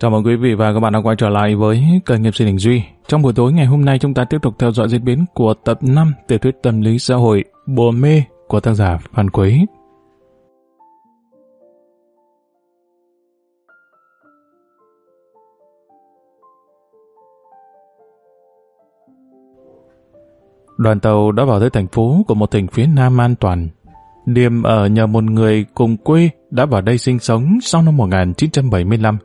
Chào mừng quý vị và các bạn đã quay trở lại với kênh nghiệp sinh Đình Duy. Trong buổi tối ngày hôm nay, chúng ta tiếp tục theo dõi diễn biến của tập 5 tiểu thuyết tâm lý xã hội Bùa mê của tác giả Phan Quế. Đoàn tàu đã vào tới thành phố của một tỉnh phía Nam an toàn. Điềm ở nhờ một người cùng quê đã vào đây sinh sống sau năm 1975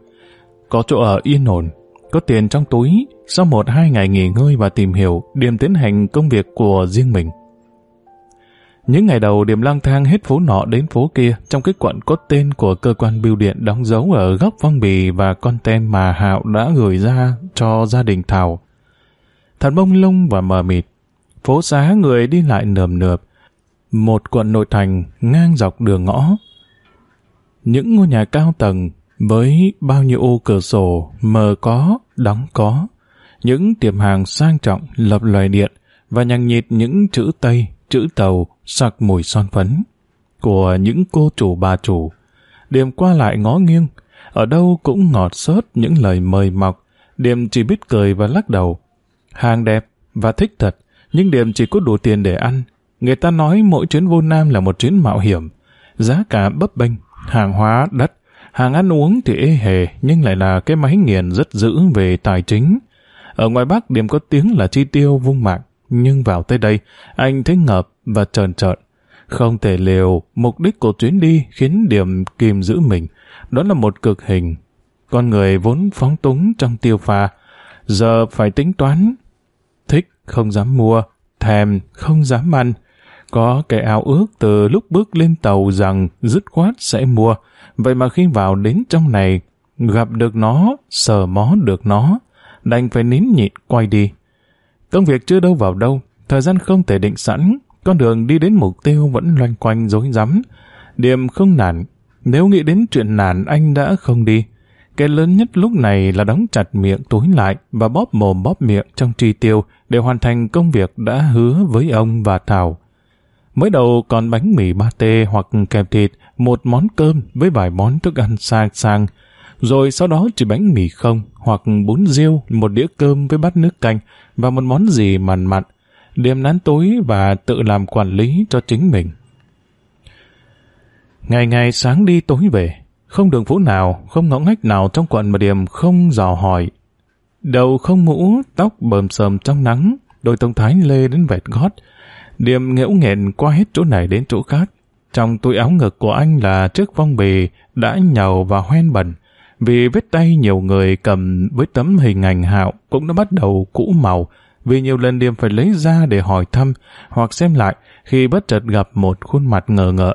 có chỗ ở yên ổn, có tiền trong túi, sau một hai ngày nghỉ ngơi và tìm hiểu, Điềm tiến hành công việc của riêng mình. Những ngày đầu Điềm lang thang hết phố nọ đến phố kia trong cái quận có tên của cơ quan bưu điện đóng dấu ở góc phong bì và con tem mà Hạo đã gửi ra cho gia đình Thảo. Thật bông lông và mờ mịt. Phố xá người đi lại nườm nượp. Một quận nội thành ngang dọc đường ngõ. Những ngôi nhà cao tầng với bao nhiêu ô cửa sổ mờ có, đóng có, những tiệm hàng sang trọng lập loài điện và nhằng nhịt những chữ Tây, chữ Tàu sặc mùi son phấn của những cô chủ bà chủ. Điểm qua lại ngó nghiêng, ở đâu cũng ngọt sớt những lời mời mọc, Điểm chỉ biết cười và lắc đầu. Hàng đẹp và thích thật, nhưng Điểm chỉ có đủ tiền để ăn. Người ta nói mỗi chuyến vô Nam là một chuyến mạo hiểm, giá cả bấp bênh, hàng hóa đắt, Hàng ăn uống thì ê hề, nhưng lại là cái máy nghiền rất dữ về tài chính. Ở ngoài Bắc điểm có tiếng là chi tiêu vung mạng, nhưng vào tới đây, anh thấy ngợp và trờn trợn. Không thể liều, mục đích của chuyến đi khiến điểm kìm giữ mình. Đó là một cực hình. Con người vốn phóng túng trong tiêu pha, giờ phải tính toán. Thích không dám mua, thèm không dám ăn. Có cái ao ước từ lúc bước lên tàu rằng dứt khoát sẽ mua, Vậy mà khi vào đến trong này, gặp được nó, sờ mó được nó, đành phải nín nhịn quay đi. Công việc chưa đâu vào đâu, thời gian không thể định sẵn, con đường đi đến mục tiêu vẫn loanh quanh rối rắm. Điểm không nản, nếu nghĩ đến chuyện nản anh đã không đi. Cái lớn nhất lúc này là đóng chặt miệng túi lại và bóp mồm bóp miệng trong tri tiêu để hoàn thành công việc đã hứa với ông và Thảo. Mới đầu còn bánh mì ba tê hoặc kèm thịt, một món cơm với vài món thức ăn sang sang, rồi sau đó chỉ bánh mì không hoặc bún riêu, một đĩa cơm với bát nước canh và một món gì mặn mặn, điểm nán tối và tự làm quản lý cho chính mình. Ngày ngày sáng đi tối về, không đường phố nào, không ngõ ngách nào trong quận mà điểm không dò hỏi. Đầu không mũ, tóc bờm sờm trong nắng, đôi tông thái lê đến vẹt gót, Điềm nghẽo nghẹn qua hết chỗ này đến chỗ khác. Trong túi áo ngực của anh là chiếc phong bì đã nhàu và hoen bẩn, vì vết tay nhiều người cầm với tấm hình ảnh hạo cũng đã bắt đầu cũ màu, vì nhiều lần Điềm phải lấy ra để hỏi thăm hoặc xem lại khi bất chợt gặp một khuôn mặt ngờ ngợ.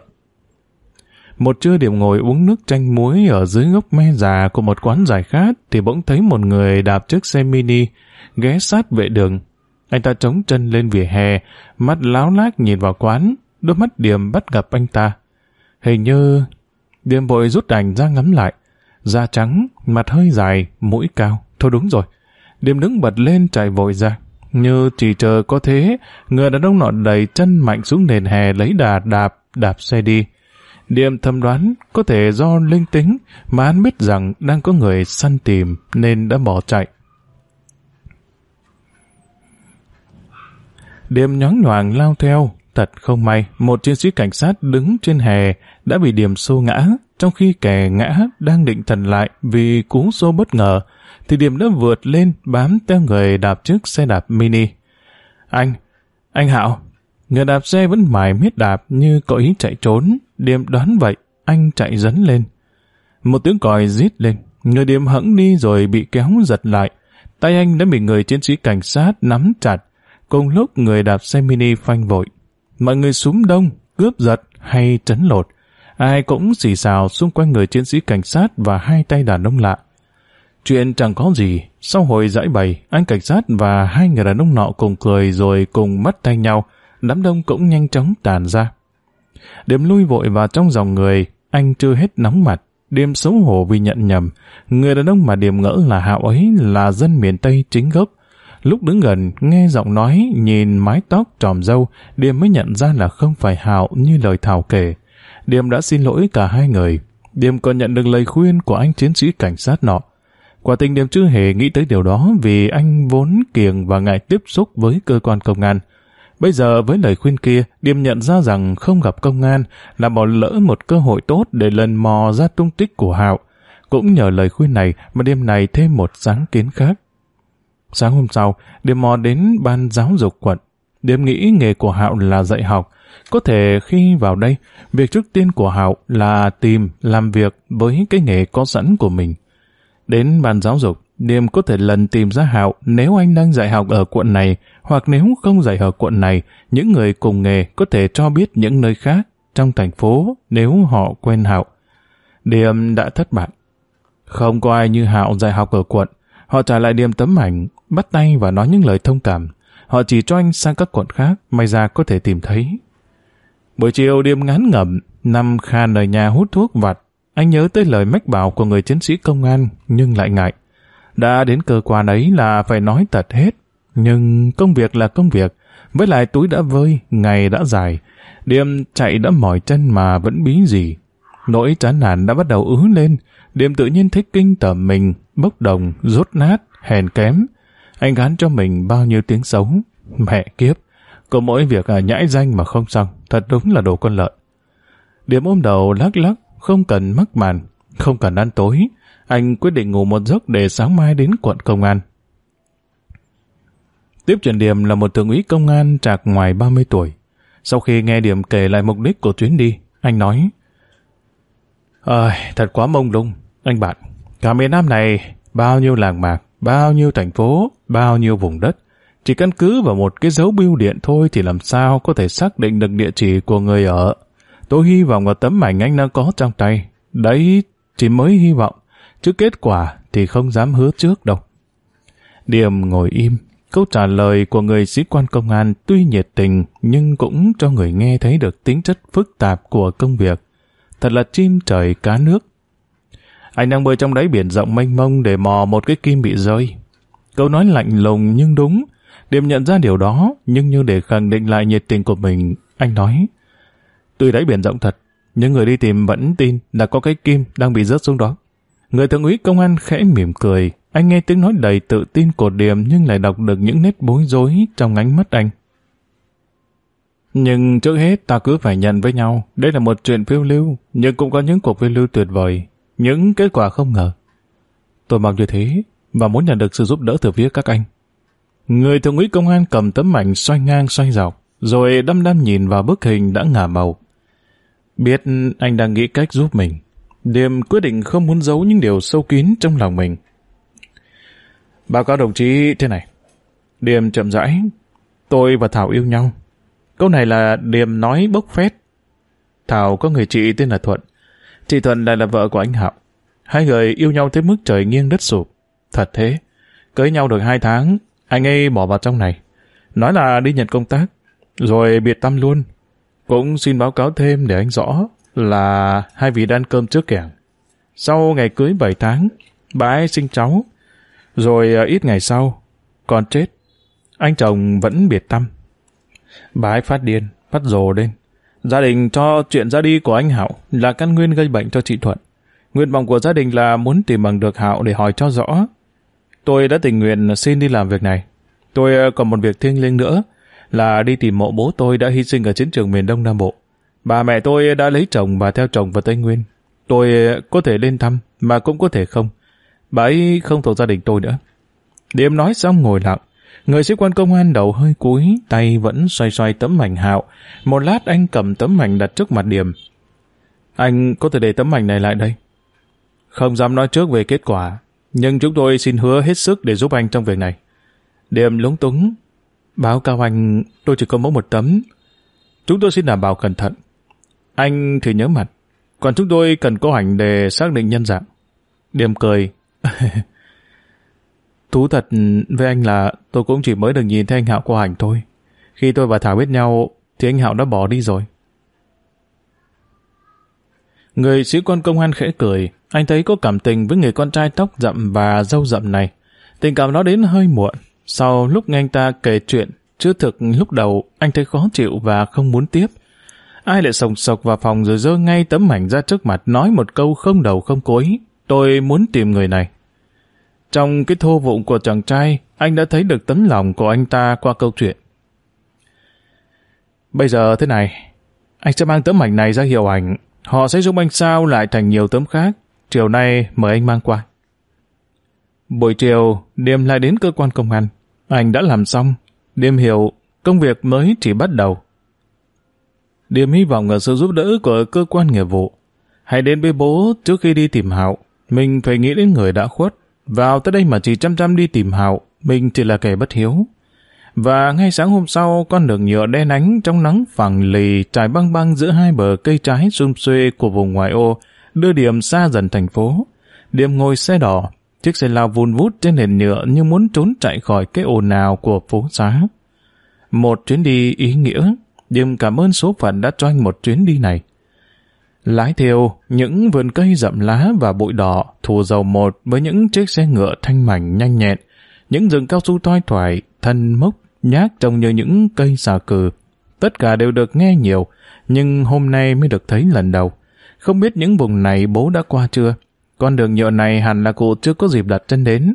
Một trưa Điềm ngồi uống nước chanh muối ở dưới gốc me già của một quán giải khát thì bỗng thấy một người đạp chiếc xe mini ghé sát vệ đường anh ta chống chân lên vỉa hè, mắt láo lác nhìn vào quán, đôi mắt điểm bắt gặp anh ta. Hình như... điểm bội rút ảnh ra ngắm lại. Da trắng, mặt hơi dài, mũi cao. Thôi đúng rồi. điểm đứng bật lên chạy vội ra. Như chỉ chờ có thế, người đàn ông nọ đẩy chân mạnh xuống nền hè lấy đà đạp, đạp xe đi. điểm thầm đoán có thể do linh tính mà anh biết rằng đang có người săn tìm nên đã bỏ chạy. Điềm nhóng nhoàng lao theo, thật không may, một chiến sĩ cảnh sát đứng trên hè đã bị điểm xô ngã, trong khi kẻ ngã đang định thần lại vì cú xô bất ngờ, thì điểm đã vượt lên bám theo người đạp trước xe đạp mini. Anh, anh Hạo, người đạp xe vẫn mải miết đạp như có ý chạy trốn, điểm đoán vậy, anh chạy dấn lên. Một tiếng còi rít lên, người điểm hẫng đi rồi bị kéo giật lại, tay anh đã bị người chiến sĩ cảnh sát nắm chặt, Cùng lúc người đạp xe mini phanh vội. Mọi người súng đông, cướp giật hay trấn lột. Ai cũng xì xào xung quanh người chiến sĩ cảnh sát và hai tay đàn ông lạ. Chuyện chẳng có gì. Sau hồi giải bày, anh cảnh sát và hai người đàn ông nọ cùng cười rồi cùng mất tay nhau. Đám đông cũng nhanh chóng tàn ra. Điểm lui vội vào trong dòng người, anh chưa hết nóng mặt. Điềm xấu hổ vì nhận nhầm, người đàn ông mà Điềm ngỡ là hạo ấy là dân miền Tây chính gốc, Lúc đứng gần, nghe giọng nói, nhìn mái tóc tròm dâu, Điềm mới nhận ra là không phải Hạo như lời Thảo kể. Điềm đã xin lỗi cả hai người. Điềm còn nhận được lời khuyên của anh chiến sĩ cảnh sát nọ. Quả tình Điềm chưa hề nghĩ tới điều đó vì anh vốn kiềng và ngại tiếp xúc với cơ quan công an. Bây giờ với lời khuyên kia, Điềm nhận ra rằng không gặp công an là bỏ lỡ một cơ hội tốt để lần mò ra tung tích của Hạo. Cũng nhờ lời khuyên này mà đêm này thêm một sáng kiến khác. Sáng hôm sau, Điềm mò đến ban giáo dục quận. Điềm nghĩ nghề của Hạo là dạy học. Có thể khi vào đây, việc trước tiên của Hạo là tìm, làm việc với cái nghề có sẵn của mình. Đến ban giáo dục, Điềm có thể lần tìm ra Hạo nếu anh đang dạy học ở quận này, hoặc nếu không dạy ở quận này, những người cùng nghề có thể cho biết những nơi khác trong thành phố nếu họ quen Hạo. Điềm đã thất bại. Không có ai như Hạo dạy học ở quận. Họ trả lại Điềm tấm ảnh, bắt tay và nói những lời thông cảm. Họ chỉ cho anh sang các quận khác, may ra có thể tìm thấy. Buổi chiều Điềm ngán ngẩm, nằm khan ở nhà hút thuốc vặt. Anh nhớ tới lời mách bảo của người chiến sĩ công an, nhưng lại ngại. Đã đến cơ quan ấy là phải nói thật hết. Nhưng công việc là công việc, với lại túi đã vơi, ngày đã dài. Điềm chạy đã mỏi chân mà vẫn bí gì. Nỗi chán nản đã bắt đầu ứ lên, Điềm tự nhiên thích kinh tởm mình, bốc đồng, rốt nát, hèn kém. Anh gán cho mình bao nhiêu tiếng sống. Mẹ kiếp, có mỗi việc à, nhãi danh mà không xong, thật đúng là đồ con lợn. Điềm ôm đầu lắc lắc, không cần mắc màn, không cần ăn tối. Anh quyết định ngủ một giấc để sáng mai đến quận công an. Tiếp truyền Điểm là một thượng úy công an trạc ngoài 30 tuổi. Sau khi nghe Điểm kể lại mục đích của chuyến đi, anh nói Ơi, thật quá mông lung, anh bạn. Cả miền Nam này, bao nhiêu làng mạc, bao nhiêu thành phố, bao nhiêu vùng đất. Chỉ căn cứ vào một cái dấu bưu điện thôi thì làm sao có thể xác định được địa chỉ của người ở. Tôi hy vọng vào tấm ảnh anh đang có trong tay. Đấy chỉ mới hy vọng, chứ kết quả thì không dám hứa trước đâu. Điềm ngồi im, câu trả lời của người sĩ quan công an tuy nhiệt tình nhưng cũng cho người nghe thấy được tính chất phức tạp của công việc. Thật là chim trời cá nước. Anh đang bơi trong đáy biển rộng mênh mông để mò một cái kim bị rơi. Câu nói lạnh lùng nhưng đúng. Điềm nhận ra điều đó, nhưng như để khẳng định lại nhiệt tình của mình, anh nói Tuy đáy biển rộng thật, nhưng người đi tìm vẫn tin là có cái kim đang bị rớt xuống đó. Người thượng úy công an khẽ mỉm cười, anh nghe tiếng nói đầy tự tin của Điềm nhưng lại đọc được những nét bối rối trong ánh mắt anh. Nhưng trước hết ta cứ phải nhận với nhau, đây là một chuyện phiêu lưu, nhưng cũng có những cuộc phiêu lưu tuyệt vời, những kết quả không ngờ. Tôi mong như thế, và muốn nhận được sự giúp đỡ từ phía các anh. Người thượng úy công an cầm tấm ảnh xoay ngang xoay dọc, rồi đăm đăm nhìn vào bức hình đã ngả màu. Biết anh đang nghĩ cách giúp mình, Điềm quyết định không muốn giấu những điều sâu kín trong lòng mình. Báo cáo đồng chí thế này. Điềm chậm rãi. Tôi và Thảo yêu nhau. Câu này là Điềm nói bốc phét. Thảo có người chị tên là Thuận. Chị Thuận lại là vợ của anh Hạo. Hai người yêu nhau tới mức trời nghiêng đất sụp. Thật thế. Cưới nhau được hai tháng, anh ấy bỏ vào trong này. Nói là đi nhận công tác. Rồi biệt tâm luôn. Cũng xin báo cáo thêm để anh rõ là hai vị đang cơm trước kẻng. Sau ngày cưới 7 tháng, bà ấy sinh cháu. Rồi à, ít ngày sau, con chết. Anh chồng vẫn biệt tâm. Bà ấy phát điên, phát rồ lên. Gia đình cho chuyện ra đi của anh Hạo là căn nguyên gây bệnh cho chị Thuận. Nguyện vọng của gia đình là muốn tìm bằng được Hạo để hỏi cho rõ. Tôi đã tình nguyện xin đi làm việc này. Tôi ờ, còn một việc thiêng liêng nữa là đi tìm mộ bố tôi đã hy sinh ở chiến trường miền Đông Nam Bộ. Bà mẹ tôi đã lấy chồng và theo chồng vào Tây Nguyên. Tôi ờ, có thể lên thăm, mà cũng có thể không. Bà ấy không thuộc gia đình tôi nữa. Điềm nói xong ngồi lặng. Người sĩ quan công an đầu hơi cúi, tay vẫn xoay xoay tấm ảnh hạo. Một lát anh cầm tấm ảnh đặt trước mặt điểm. Anh có thể để tấm ảnh này lại đây. Không dám nói trước về kết quả, nhưng chúng tôi xin hứa hết sức để giúp anh trong việc này. Điểm lúng túng. Báo cáo anh, tôi chỉ có mỗi một tấm. Chúng tôi xin đảm bảo cẩn thận. Anh thì nhớ mặt, còn chúng tôi cần có ảnh để xác định nhân dạng. Điểm cười. Thú thật với anh là tôi cũng chỉ mới được nhìn thấy anh Hạo qua ảnh thôi. Khi tôi và Thảo biết nhau thì anh Hạo đã bỏ đi rồi. Người sĩ quan công an khẽ cười, anh thấy có cảm tình với người con trai tóc rậm và râu rậm này. Tình cảm nó đến hơi muộn, sau lúc nghe anh ta kể chuyện, chứ thực lúc đầu anh thấy khó chịu và không muốn tiếp. Ai lại sồng sộc vào phòng rồi dơ ngay tấm ảnh ra trước mặt nói một câu không đầu không cối. Tôi muốn tìm người này. Trong cái thô vụng của chàng trai, anh đã thấy được tấm lòng của anh ta qua câu chuyện. Bây giờ thế này, anh sẽ mang tấm ảnh này ra hiệu ảnh. Họ sẽ giúp anh sao lại thành nhiều tấm khác. Chiều nay mời anh mang qua. Buổi chiều, Điềm lại đến cơ quan công an. Anh đã làm xong. Điềm hiểu công việc mới chỉ bắt đầu. Điềm hy vọng ở sự giúp đỡ của cơ quan nghiệp vụ. Hãy đến với bố trước khi đi tìm Hạo. Mình phải nghĩ đến người đã khuất. Vào tới đây mà chỉ chăm chăm đi tìm Hạo, mình chỉ là kẻ bất hiếu. Và ngay sáng hôm sau, con đường nhựa đen ánh trong nắng phẳng lì trải băng băng giữa hai bờ cây trái xum xuê của vùng ngoại ô, đưa điểm xa dần thành phố. Điểm ngồi xe đỏ, chiếc xe lao vun vút trên nền nhựa như muốn trốn chạy khỏi cái ồn ào của phố xá. Một chuyến đi ý nghĩa, Điểm cảm ơn số phận đã cho anh một chuyến đi này. Lái theo những vườn cây rậm lá và bụi đỏ thù dầu một với những chiếc xe ngựa thanh mảnh nhanh nhẹn, những rừng cao su toai thoải, thân mốc, nhác trông như những cây xà cừ. Tất cả đều được nghe nhiều, nhưng hôm nay mới được thấy lần đầu. Không biết những vùng này bố đã qua chưa? Con đường nhựa này hẳn là cụ chưa có dịp đặt chân đến.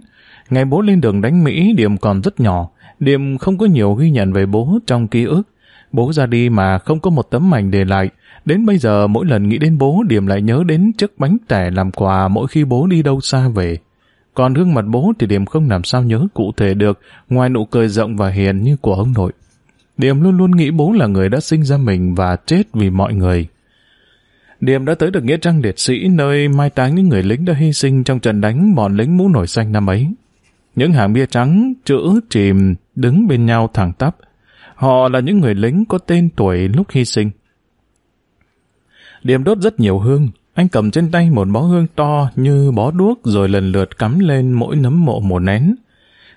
Ngày bố lên đường đánh Mỹ, Điểm còn rất nhỏ. Điểm không có nhiều ghi nhận về bố trong ký ức. Bố ra đi mà không có một tấm ảnh để lại. Đến bây giờ mỗi lần nghĩ đến bố, Điểm lại nhớ đến chiếc bánh tẻ làm quà mỗi khi bố đi đâu xa về. Còn gương mặt bố thì Điểm không làm sao nhớ cụ thể được, ngoài nụ cười rộng và hiền như của ông nội. Điểm luôn luôn nghĩ bố là người đã sinh ra mình và chết vì mọi người. Điểm đã tới được Nghĩa Trang Liệt Sĩ nơi mai táng những người lính đã hy sinh trong trận đánh bọn lính mũ nổi xanh năm ấy. Những hàng bia trắng, chữ chìm, đứng bên nhau thẳng tắp. Họ là những người lính có tên tuổi lúc hy sinh. Điểm đốt rất nhiều hương, anh cầm trên tay một bó hương to như bó đuốc rồi lần lượt cắm lên mỗi nấm mộ một nén.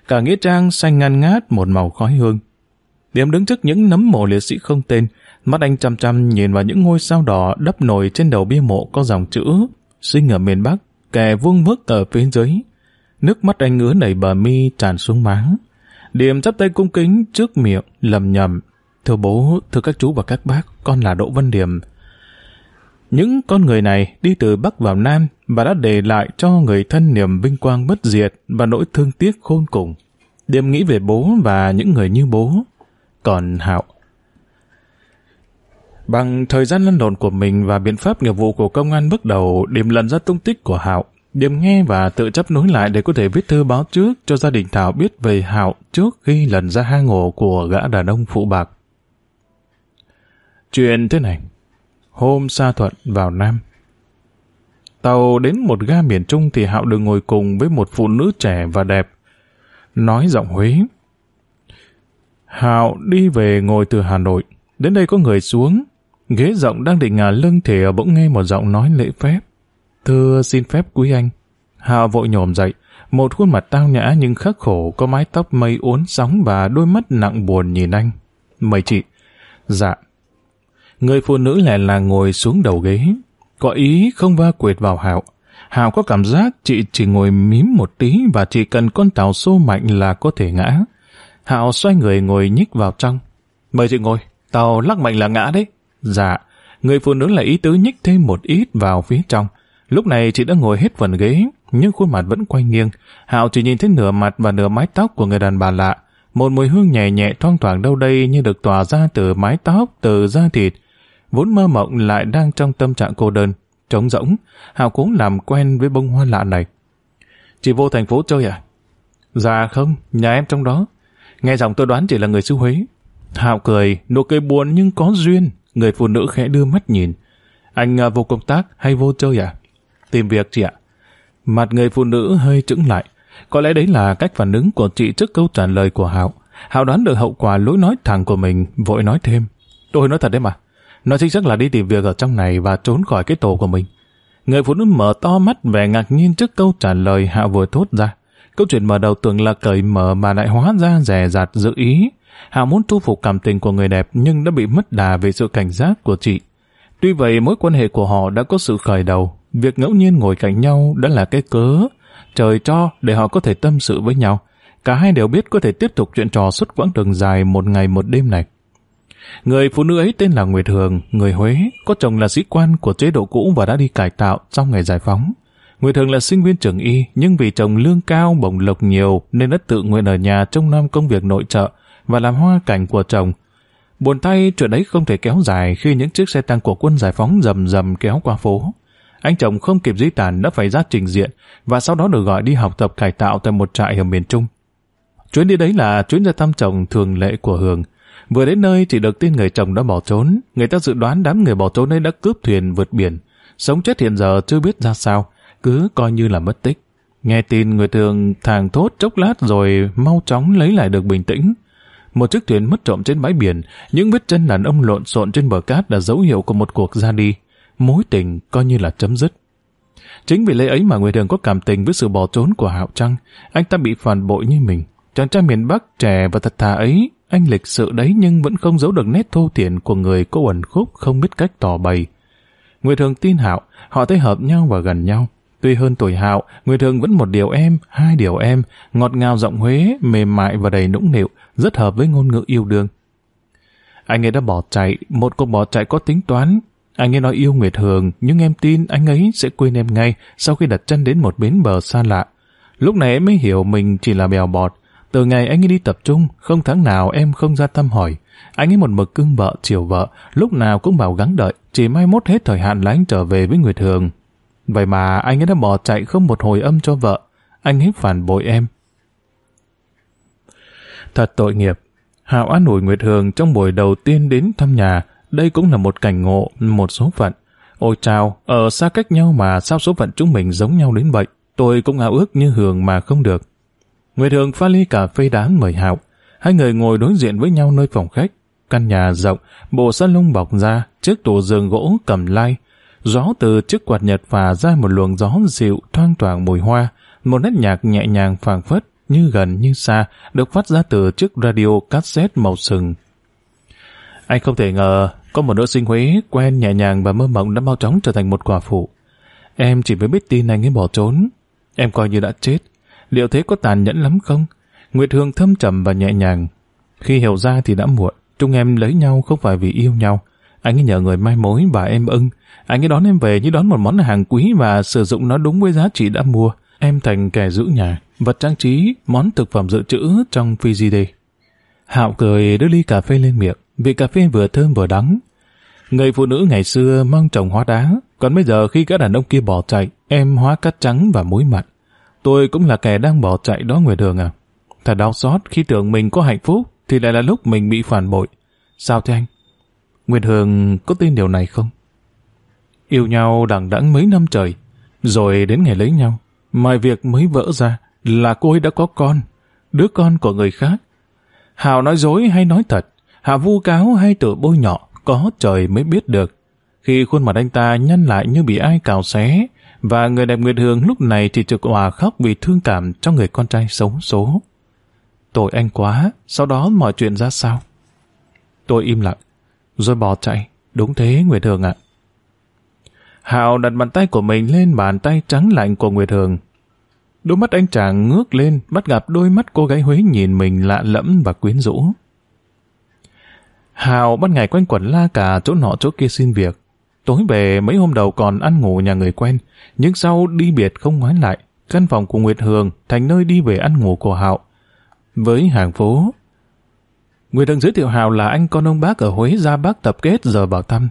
Cả nghĩa trang xanh ngăn ngát một màu khói hương. Điểm đứng trước những nấm mộ liệt sĩ không tên, mắt anh chăm chăm nhìn vào những ngôi sao đỏ đắp nổi trên đầu bia mộ có dòng chữ sinh ở miền Bắc, kẻ vuông vức ở phía dưới. Nước mắt anh ngứa nảy bờ mi tràn xuống máng. Điểm chắp tay cung kính trước miệng, lầm nhầm. Thưa bố, thưa các chú và các bác, con là Đỗ Văn Điểm, những con người này đi từ Bắc vào Nam và đã để lại cho người thân niềm vinh quang bất diệt và nỗi thương tiếc khôn cùng. Điềm nghĩ về bố và những người như bố. Còn Hạo... Bằng thời gian lăn lộn của mình và biện pháp nghiệp vụ của công an bước đầu, Điềm lần ra tung tích của Hạo điểm nghe và tự chấp nối lại để có thể viết thư báo trước cho gia đình Thảo biết về Hạo trước khi lần ra hang ổ của gã đàn ông phụ bạc. Chuyện thế này, Hôm xa Thuận vào Nam. Tàu đến một ga miền Trung thì Hạo được ngồi cùng với một phụ nữ trẻ và đẹp. Nói giọng Huế. Hạo đi về ngồi từ Hà Nội. Đến đây có người xuống. Ghế rộng đang định ngả lưng thì bỗng nghe một giọng nói lễ phép. Thưa xin phép quý anh. Hạo vội nhổm dậy. Một khuôn mặt tao nhã nhưng khắc khổ có mái tóc mây uốn sóng và đôi mắt nặng buồn nhìn anh. Mời chị. Dạ, Người phụ nữ lại là ngồi xuống đầu ghế. Có ý không va quệt vào Hạo. Hạo có cảm giác chị chỉ ngồi mím một tí và chỉ cần con tàu xô mạnh là có thể ngã. Hạo xoay người ngồi nhích vào trong. Mời chị ngồi, tàu lắc mạnh là ngã đấy. Dạ, người phụ nữ lại ý tứ nhích thêm một ít vào phía trong. Lúc này chị đã ngồi hết phần ghế, nhưng khuôn mặt vẫn quay nghiêng. Hạo chỉ nhìn thấy nửa mặt và nửa mái tóc của người đàn bà lạ. Một mùi hương nhẹ nhẹ thoang thoảng đâu đây như được tỏa ra từ mái tóc, từ da thịt, vốn mơ mộng lại đang trong tâm trạng cô đơn, trống rỗng, hạo cũng làm quen với bông hoa lạ này. Chị vô thành phố chơi à? Dạ không, nhà em trong đó. Nghe giọng tôi đoán chỉ là người xứ Huế. hạo cười, nụ cười buồn nhưng có duyên. Người phụ nữ khẽ đưa mắt nhìn. Anh à, vô công tác hay vô chơi à? Tìm việc chị ạ. Mặt người phụ nữ hơi trứng lại. Có lẽ đấy là cách phản ứng của chị trước câu trả lời của Hạo. Hạo đoán được hậu quả lối nói thẳng của mình, vội nói thêm. Tôi nói thật đấy mà, nó chính xác là đi tìm việc ở trong này và trốn khỏi cái tổ của mình. Người phụ nữ mở to mắt vẻ ngạc nhiên trước câu trả lời hạo vừa thốt ra. Câu chuyện mở đầu tưởng là cởi mở mà lại hóa ra rẻ rạt dự ý. hạo muốn thu phục cảm tình của người đẹp nhưng đã bị mất đà về sự cảnh giác của chị. Tuy vậy mối quan hệ của họ đã có sự khởi đầu. Việc ngẫu nhiên ngồi cạnh nhau đã là cái cớ. Trời cho để họ có thể tâm sự với nhau. Cả hai đều biết có thể tiếp tục chuyện trò suốt quãng đường dài một ngày một đêm này. Người phụ nữ ấy tên là Nguyệt Hường, người Huế, có chồng là sĩ quan của chế độ cũ và đã đi cải tạo trong ngày giải phóng. Nguyệt Thường là sinh viên trường y, nhưng vì chồng lương cao bổng lộc nhiều nên đã tự nguyện ở nhà trông nom công việc nội trợ và làm hoa cảnh của chồng. Buồn tay chuyện ấy không thể kéo dài khi những chiếc xe tăng của quân giải phóng rầm rầm kéo qua phố. Anh chồng không kịp di tản đã phải ra trình diện và sau đó được gọi đi học tập cải tạo tại một trại ở miền Trung. Chuyến đi đấy là chuyến ra thăm chồng thường lệ của Hường. Vừa đến nơi chỉ được tin người chồng đã bỏ trốn. Người ta dự đoán đám người bỏ trốn ấy đã cướp thuyền vượt biển. Sống chết hiện giờ chưa biết ra sao, cứ coi như là mất tích. Nghe tin người thường thàng thốt chốc lát rồi mau chóng lấy lại được bình tĩnh. Một chiếc thuyền mất trộm trên bãi biển, những vết chân đàn ông lộn xộn trên bờ cát là dấu hiệu của một cuộc ra đi. Mối tình coi như là chấm dứt. Chính vì lẽ ấy mà người thường có cảm tình với sự bỏ trốn của Hạo Trăng. Anh ta bị phản bội như mình. Chàng trai miền Bắc trẻ và thật thà ấy, anh lịch sự đấy nhưng vẫn không giấu được nét thô thiển của người cô ẩn khúc không biết cách tỏ bày. Người thường tin Hạo, họ thấy hợp nhau và gần nhau. Tuy hơn tuổi Hạo, người thường vẫn một điều em, hai điều em, ngọt ngào giọng Huế, mềm mại và đầy nũng nịu, rất hợp với ngôn ngữ yêu đương. Anh ấy đã bỏ chạy, một cuộc bỏ chạy có tính toán. Anh ấy nói yêu Nguyệt Hường, nhưng em tin anh ấy sẽ quên em ngay sau khi đặt chân đến một bến bờ xa lạ. Lúc này em mới hiểu mình chỉ là bèo bọt, từ ngày anh ấy đi tập trung, không tháng nào em không ra thăm hỏi. Anh ấy một mực cưng vợ, chiều vợ, lúc nào cũng bảo gắng đợi, chỉ mai mốt hết thời hạn là anh trở về với Nguyệt Hường. Vậy mà anh ấy đã bỏ chạy không một hồi âm cho vợ. Anh ấy phản bội em. Thật tội nghiệp. Hạo an ủi Nguyệt Hường trong buổi đầu tiên đến thăm nhà. Đây cũng là một cảnh ngộ, một số phận. Ôi chào, ở xa cách nhau mà sao số phận chúng mình giống nhau đến vậy. Tôi cũng ao ước như Hường mà không được. Nguyệt Hường pha ly cà phê đá mời Hạo. Hai người ngồi đối diện với nhau nơi phòng khách. Căn nhà rộng, bộ salon bọc ra, chiếc tủ giường gỗ cầm lai. Gió từ chiếc quạt nhật phà ra một luồng gió dịu thoang thoảng mùi hoa, một nét nhạc nhẹ nhàng phảng phất, như gần như xa, được phát ra từ chiếc radio cassette màu sừng. Anh không thể ngờ, có một nữ sinh Huế quen nhẹ nhàng và mơ mộng đã mau chóng trở thành một quả phụ. Em chỉ mới biết tin anh ấy bỏ trốn. Em coi như đã chết, Liệu thế có tàn nhẫn lắm không? Nguyệt Hương thâm trầm và nhẹ nhàng. Khi hiểu ra thì đã muộn. Chúng em lấy nhau không phải vì yêu nhau. Anh ấy nhờ người mai mối và em ưng. Anh ấy đón em về như đón một món hàng quý và sử dụng nó đúng với giá trị đã mua. Em thành kẻ giữ nhà, vật trang trí, món thực phẩm dự trữ trong Fiji Hạo cười đưa ly cà phê lên miệng. Vị cà phê vừa thơm vừa đắng. Người phụ nữ ngày xưa mong chồng hóa đá, còn bây giờ khi các đàn ông kia bỏ chạy, em hóa cắt trắng và muối mặn. Tôi cũng là kẻ đang bỏ chạy đó ngoài đường à. Thật đau xót khi tưởng mình có hạnh phúc thì lại là lúc mình bị phản bội. Sao thế anh? Nguyệt Hường có tin điều này không? Yêu nhau đằng đẵng mấy năm trời, rồi đến ngày lấy nhau, mọi việc mới vỡ ra là cô ấy đã có con, đứa con của người khác. Hào nói dối hay nói thật, Hà vu cáo hay tự bôi nhọ, có trời mới biết được. Khi khuôn mặt anh ta nhăn lại như bị ai cào xé, và người đẹp Nguyệt Hương lúc này thì trực hòa khóc vì thương cảm cho người con trai xấu số. Tội anh quá, sau đó mọi chuyện ra sao? Tôi im lặng, rồi bỏ chạy. Đúng thế, Nguyệt Hương ạ. hào đặt bàn tay của mình lên bàn tay trắng lạnh của Nguyệt Hương. Đôi mắt anh chàng ngước lên, bắt gặp đôi mắt cô gái Huế nhìn mình lạ lẫm và quyến rũ. Hào ban ngày quanh quẩn la cả chỗ nọ chỗ kia xin việc. Tối về mấy hôm đầu còn ăn ngủ nhà người quen, nhưng sau đi biệt không ngoái lại, căn phòng của Nguyệt Hường thành nơi đi về ăn ngủ của Hạo. Với hàng phố, Nguyệt Hường giới thiệu Hào là anh con ông bác ở Huế ra bác tập kết giờ vào thăm.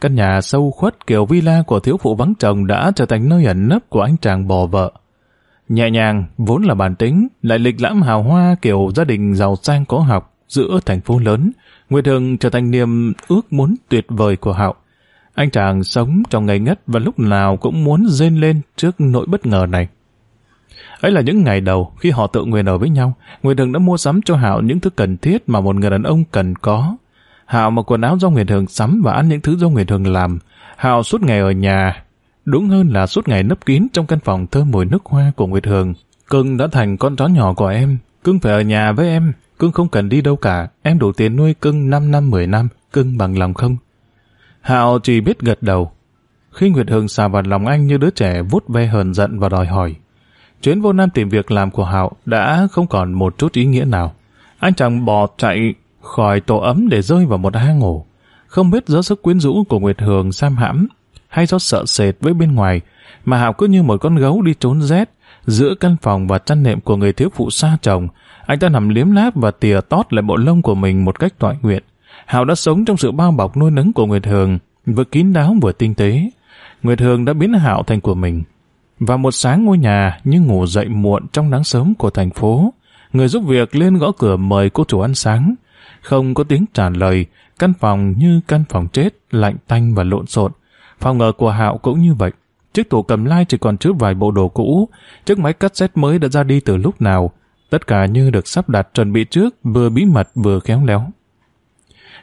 Căn nhà sâu khuất kiểu villa của thiếu phụ vắng chồng đã trở thành nơi ẩn nấp của anh chàng bò vợ. Nhẹ nhàng, vốn là bản tính, lại lịch lãm hào hoa kiểu gia đình giàu sang có học giữa thành phố lớn, Nguyệt Hương trở thành niềm ước muốn tuyệt vời của Hạo. Anh chàng sống trong ngày ngất và lúc nào cũng muốn rên lên trước nỗi bất ngờ này. Ấy là những ngày đầu khi họ tự nguyện ở với nhau, Nguyệt Hương đã mua sắm cho Hạo những thứ cần thiết mà một người đàn ông cần có. Hạo mặc quần áo do Nguyệt Hương sắm và ăn những thứ do Nguyệt Hương làm. Hạo suốt ngày ở nhà, đúng hơn là suốt ngày nấp kín trong căn phòng thơm mùi nước hoa của Nguyệt Hương. Cưng đã thành con chó nhỏ của em, cưng phải ở nhà với em, cưng không cần đi đâu cả, em đủ tiền nuôi cưng 5 năm 10 năm, cưng bằng lòng không? Hạo chỉ biết gật đầu. Khi Nguyệt Hương xà vào lòng anh như đứa trẻ vút ve hờn giận và đòi hỏi. Chuyến vô Nam tìm việc làm của Hạo đã không còn một chút ý nghĩa nào. Anh chàng bò chạy khỏi tổ ấm để rơi vào một hang ngủ. Không biết do sức quyến rũ của Nguyệt Hương sam hãm hay do sợ sệt với bên ngoài, mà Hạo cứ như một con gấu đi trốn rét, giữa căn phòng và chăn nệm của người thiếu phụ xa chồng, anh ta nằm liếm láp và tìa tót lại bộ lông của mình một cách toại nguyện. Hào đã sống trong sự bao bọc nuôi nấng của Nguyệt Hường, vừa kín đáo vừa tinh tế. Nguyệt Hường đã biến Hạo thành của mình. Và một sáng ngôi nhà như ngủ dậy muộn trong nắng sớm của thành phố, người giúp việc lên gõ cửa mời cô chủ ăn sáng. Không có tiếng trả lời, căn phòng như căn phòng chết, lạnh tanh và lộn xộn. Phòng ở của Hạo cũng như vậy. Chiếc tủ cầm lai chỉ còn chứa vài bộ đồ cũ, chiếc máy cassette mới đã ra đi từ lúc nào. Tất cả như được sắp đặt chuẩn bị trước, vừa bí mật vừa khéo léo.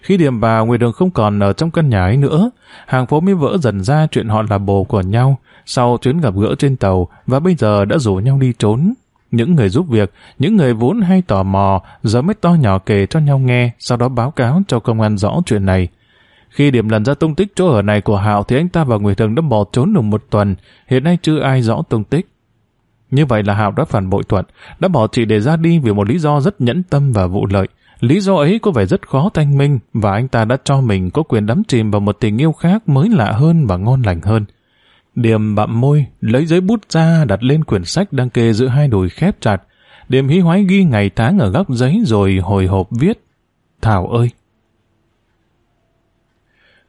Khi Điểm bà Nguyệt Đường không còn ở trong căn nhà ấy nữa, hàng phố mới vỡ dần ra chuyện họ là bồ của nhau sau chuyến gặp gỡ trên tàu và bây giờ đã rủ nhau đi trốn. Những người giúp việc, những người vốn hay tò mò, giờ mới to nhỏ kể cho nhau nghe, sau đó báo cáo cho công an rõ chuyện này. Khi điểm lần ra tung tích chỗ ở này của Hạo thì anh ta và Nguyệt Đường đã bỏ trốn được một tuần, hiện nay chưa ai rõ tung tích. Như vậy là Hạo đã phản bội Thuận, đã bỏ chị để ra đi vì một lý do rất nhẫn tâm và vụ lợi. Lý do ấy có vẻ rất khó thanh minh và anh ta đã cho mình có quyền đắm chìm vào một tình yêu khác mới lạ hơn và ngon lành hơn. Điềm bặm môi, lấy giấy bút ra đặt lên quyển sách đang kê giữa hai đùi khép chặt. Điềm hí hoái ghi ngày tháng ở góc giấy rồi hồi hộp viết. Thảo ơi!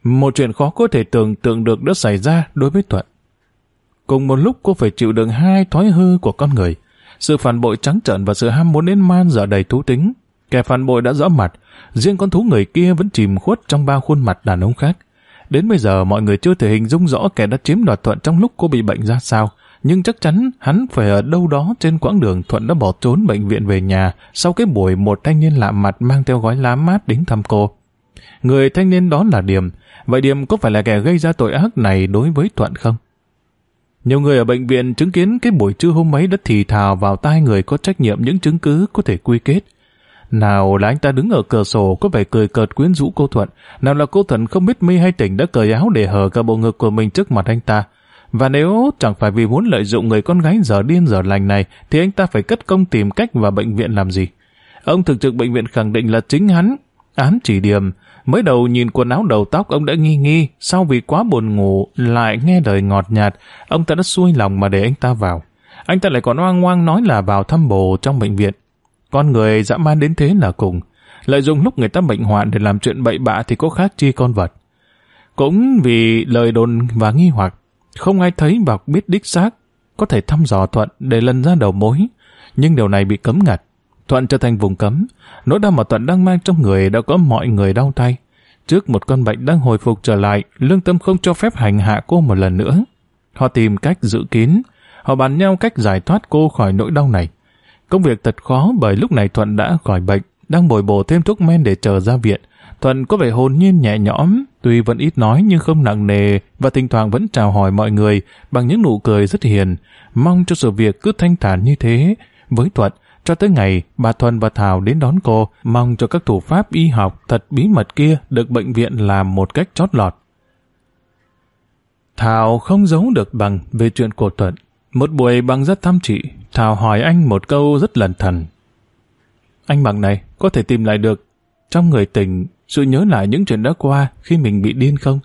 Một chuyện khó có thể tưởng tượng được đã xảy ra đối với Thuận. Cùng một lúc cô phải chịu đựng hai thói hư của con người. Sự phản bội trắng trợn và sự ham muốn đến man giờ đầy thú tính. Kẻ phản bội đã rõ mặt, riêng con thú người kia vẫn chìm khuất trong ba khuôn mặt đàn ông khác. Đến bây giờ mọi người chưa thể hình dung rõ kẻ đã chiếm đoạt Thuận trong lúc cô bị bệnh ra sao, nhưng chắc chắn hắn phải ở đâu đó trên quãng đường Thuận đã bỏ trốn bệnh viện về nhà sau cái buổi một thanh niên lạ mặt mang theo gói lá mát đến thăm cô. Người thanh niên đó là Điềm, vậy Điềm có phải là kẻ gây ra tội ác này đối với Thuận không? Nhiều người ở bệnh viện chứng kiến cái buổi trưa hôm ấy đã thì thào vào tai người có trách nhiệm những chứng cứ có thể quy kết. Nào là anh ta đứng ở cửa sổ có vẻ cười cợt quyến rũ cô Thuận, nào là cô Thuận không biết mi hay tỉnh đã cởi áo để hở cả bộ ngực của mình trước mặt anh ta. Và nếu chẳng phải vì muốn lợi dụng người con gái giờ điên giờ lành này, thì anh ta phải cất công tìm cách vào bệnh viện làm gì? Ông thực trực bệnh viện khẳng định là chính hắn, ám chỉ điểm. Mới đầu nhìn quần áo đầu tóc ông đã nghi nghi, sau vì quá buồn ngủ lại nghe lời ngọt nhạt, ông ta đã xuôi lòng mà để anh ta vào. Anh ta lại còn oang oang nói là vào thăm bồ trong bệnh viện. Con người dã man đến thế là cùng. Lợi dụng lúc người ta bệnh hoạn để làm chuyện bậy bạ thì có khác chi con vật. Cũng vì lời đồn và nghi hoặc, không ai thấy và biết đích xác, có thể thăm dò Thuận để lần ra đầu mối. Nhưng điều này bị cấm ngặt. Thuận trở thành vùng cấm. Nỗi đau mà Thuận đang mang trong người đã có mọi người đau tay. Trước một con bệnh đang hồi phục trở lại, lương tâm không cho phép hành hạ cô một lần nữa. Họ tìm cách giữ kín. Họ bàn nhau cách giải thoát cô khỏi nỗi đau này. Công việc thật khó bởi lúc này Thuận đã khỏi bệnh, đang bồi bổ thêm thuốc men để chờ ra viện. Thuận có vẻ hồn nhiên nhẹ nhõm, tuy vẫn ít nói nhưng không nặng nề và thỉnh thoảng vẫn chào hỏi mọi người bằng những nụ cười rất hiền, mong cho sự việc cứ thanh thản như thế. Với Thuận, cho tới ngày bà Thuần và Thảo đến đón cô, mong cho các thủ pháp y học thật bí mật kia được bệnh viện làm một cách chót lọt. Thảo không giấu được bằng về chuyện của Thuận. Một buổi bằng rất thăm chị, Thảo hỏi anh một câu rất lần thần. Anh bằng này có thể tìm lại được trong người tình sự nhớ lại những chuyện đã qua khi mình bị điên không?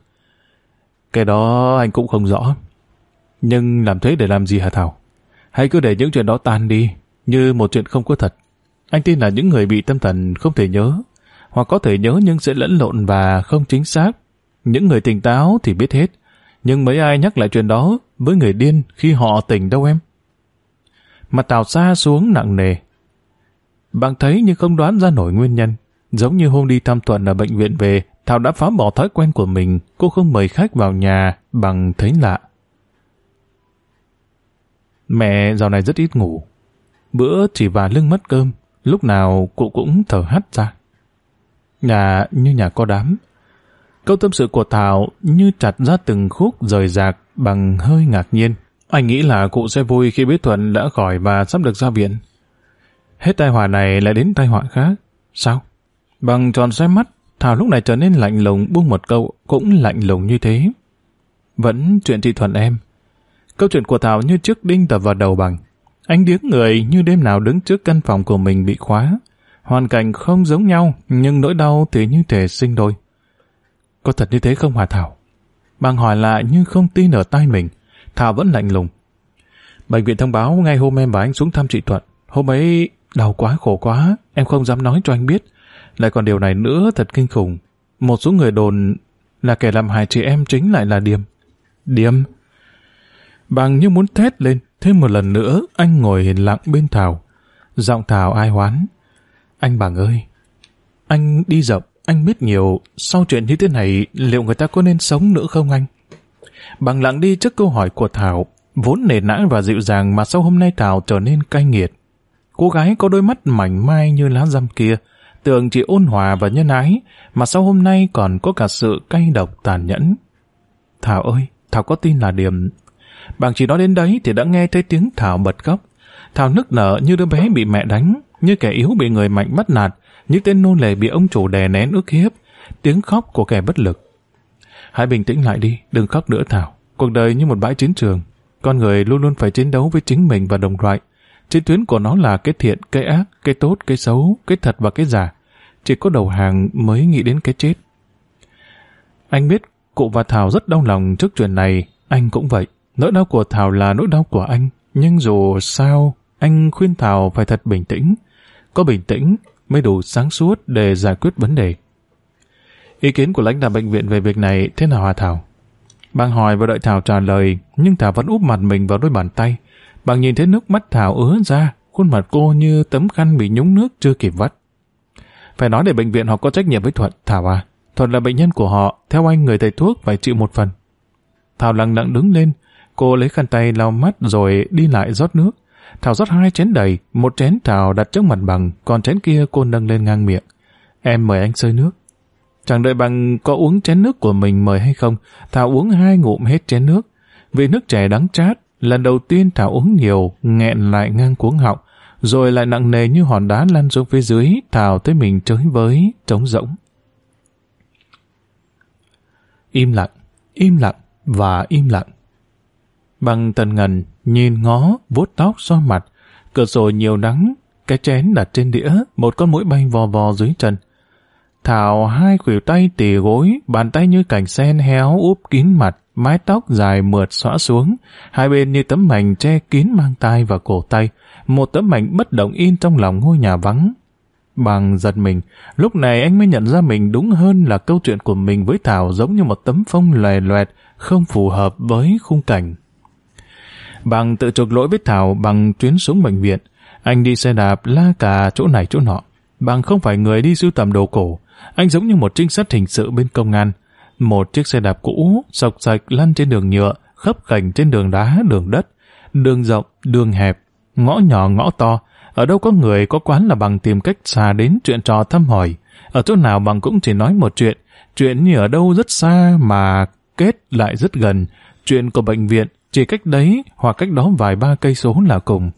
Cái đó anh cũng không rõ. Nhưng làm thế để làm gì hả Thảo? Hãy cứ để những chuyện đó tan đi, như một chuyện không có thật. Anh tin là những người bị tâm thần không thể nhớ, hoặc có thể nhớ nhưng sẽ lẫn lộn và không chính xác. Những người tỉnh táo thì biết hết, nhưng mấy ai nhắc lại chuyện đó với người điên khi họ tỉnh đâu em? Mặt Tào xa xuống nặng nề. Bạn thấy nhưng không đoán ra nổi nguyên nhân. Giống như hôm đi thăm Thuận ở bệnh viện về, Thảo đã phá bỏ thói quen của mình, cô không mời khách vào nhà bằng thấy lạ. Mẹ dạo này rất ít ngủ. Bữa chỉ bà lưng mất cơm, lúc nào cụ cũng thở hắt ra. Nhà như nhà có đám. Câu tâm sự của Thảo như chặt ra từng khúc rời rạc bằng hơi ngạc nhiên. Anh nghĩ là cụ sẽ vui khi biết Thuận đã khỏi và sắp được ra viện. Hết tai họa này lại đến tai họa khác. Sao? Bằng tròn xoay mắt, Thảo lúc này trở nên lạnh lùng buông một câu cũng lạnh lùng như thế. Vẫn chuyện chị Thuận em. Câu chuyện của Thảo như trước đinh tập vào đầu bằng. Anh điếc người như đêm nào đứng trước căn phòng của mình bị khóa. Hoàn cảnh không giống nhau, nhưng nỗi đau thì như thể sinh đôi. Có thật như thế không Hòa Thảo? Bằng hỏi lại nhưng không tin ở tai mình. Thảo vẫn lạnh lùng. Bệnh viện thông báo ngay hôm em và anh xuống thăm chị Thuận. Hôm ấy đau quá khổ quá, em không dám nói cho anh biết. Lại còn điều này nữa thật kinh khủng. Một số người đồn là kẻ làm hại chị em chính lại là Điềm. Điềm? Bằng như muốn thét lên, thêm một lần nữa anh ngồi lặng bên Thảo. Giọng Thảo ai hoán. Anh bằng ơi, anh đi rộng, anh biết nhiều, sau chuyện như thế này liệu người ta có nên sống nữa không anh? Bằng lặng đi trước câu hỏi của Thảo, vốn nề nã và dịu dàng mà sau hôm nay Thảo trở nên cay nghiệt. Cô gái có đôi mắt mảnh mai như lá răm kia, tưởng chỉ ôn hòa và nhân ái, mà sau hôm nay còn có cả sự cay độc tàn nhẫn. Thảo ơi, Thảo có tin là điểm... Bằng chỉ nói đến đấy thì đã nghe thấy tiếng Thảo bật khóc. Thảo nức nở như đứa bé bị mẹ đánh, như kẻ yếu bị người mạnh bắt nạt, như tên nô lệ bị ông chủ đè nén ức hiếp, tiếng khóc của kẻ bất lực. Hãy bình tĩnh lại đi, đừng khóc nữa Thảo. Cuộc đời như một bãi chiến trường, con người luôn luôn phải chiến đấu với chính mình và đồng loại. Chiến tuyến của nó là cái thiện, cái ác, cái tốt, cái xấu, cái thật và cái giả. Chỉ có đầu hàng mới nghĩ đến cái chết. Anh biết cụ và Thảo rất đau lòng trước chuyện này, anh cũng vậy. Nỗi đau của Thảo là nỗi đau của anh, nhưng dù sao, anh khuyên Thảo phải thật bình tĩnh. Có bình tĩnh mới đủ sáng suốt để giải quyết vấn đề. Ý kiến của lãnh đạo bệnh viện về việc này thế nào hả Thảo? Bạn hỏi và đợi Thảo trả lời, nhưng Thảo vẫn úp mặt mình vào đôi bàn tay. Bạn nhìn thấy nước mắt Thảo ứa ra, khuôn mặt cô như tấm khăn bị nhúng nước chưa kịp vắt. Phải nói để bệnh viện họ có trách nhiệm với Thuận, Thảo à. Thuận là bệnh nhân của họ, theo anh người thầy thuốc phải chịu một phần. Thảo lặng lặng đứng lên, cô lấy khăn tay lau mắt rồi đi lại rót nước. Thảo rót hai chén đầy, một chén Thảo đặt trước mặt bằng, còn chén kia cô nâng lên ngang miệng. Em mời anh sơi nước. Chẳng đợi bằng có uống chén nước của mình mời hay không, Thảo uống hai ngụm hết chén nước. Vì nước chè đắng chát, lần đầu tiên Thảo uống nhiều, nghẹn lại ngang cuống họng, rồi lại nặng nề như hòn đá lăn xuống phía dưới, Thảo thấy mình chới với, trống rỗng. Im lặng, im lặng và im lặng. Bằng tần ngần, nhìn ngó, vuốt tóc xoa mặt, cửa sổ nhiều nắng, cái chén đặt trên đĩa, một con mũi bay vò vò dưới chân. Thảo hai khuỷu tay tỉ gối, bàn tay như cành sen héo úp kín mặt, mái tóc dài mượt xõa xuống, hai bên như tấm mảnh che kín mang tai và cổ tay, một tấm mảnh bất động in trong lòng ngôi nhà vắng. Bằng giật mình, lúc này anh mới nhận ra mình đúng hơn là câu chuyện của mình với Thảo giống như một tấm phông lòe loẹt, không phù hợp với khung cảnh. Bằng tự chuộc lỗi với Thảo bằng chuyến xuống bệnh viện, anh đi xe đạp la cả chỗ này chỗ nọ. Bằng không phải người đi sưu tầm đồ cổ, anh giống như một trinh sát hình sự bên công an. Một chiếc xe đạp cũ, sọc sạch lăn trên đường nhựa, khấp khảnh trên đường đá, đường đất, đường rộng, đường hẹp, ngõ nhỏ ngõ to. Ở đâu có người có quán là bằng tìm cách xa đến chuyện trò thăm hỏi. Ở chỗ nào bằng cũng chỉ nói một chuyện, chuyện như ở đâu rất xa mà kết lại rất gần. Chuyện của bệnh viện chỉ cách đấy hoặc cách đó vài ba cây số là cùng.